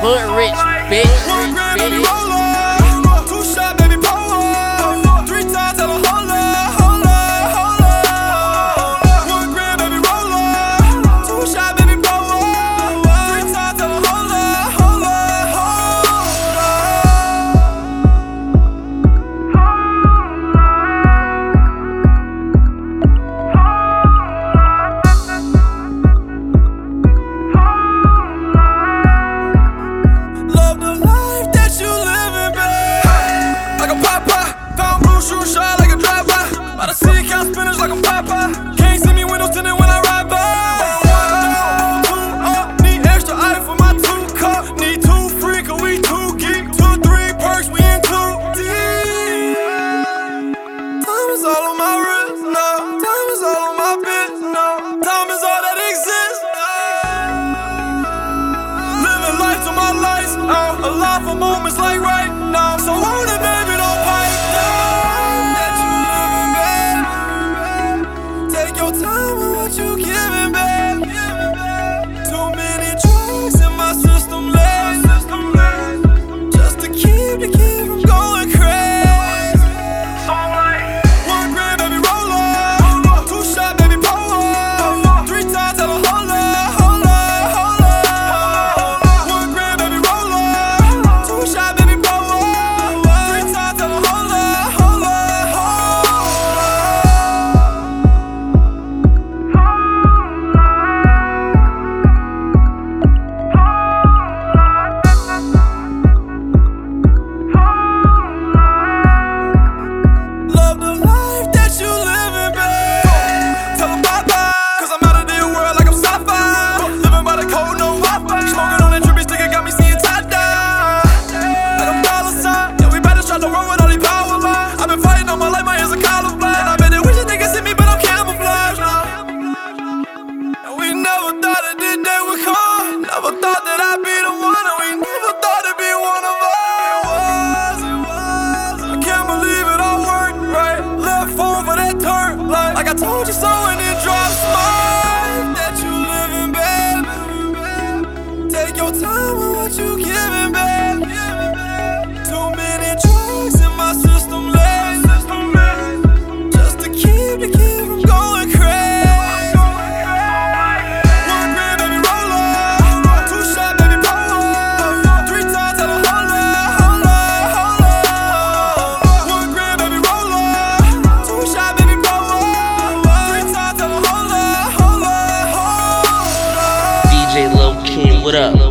hood rich, bitch. time for moments like right now. So hold it, baby, don't pipe down. Take your time with what you can. what up?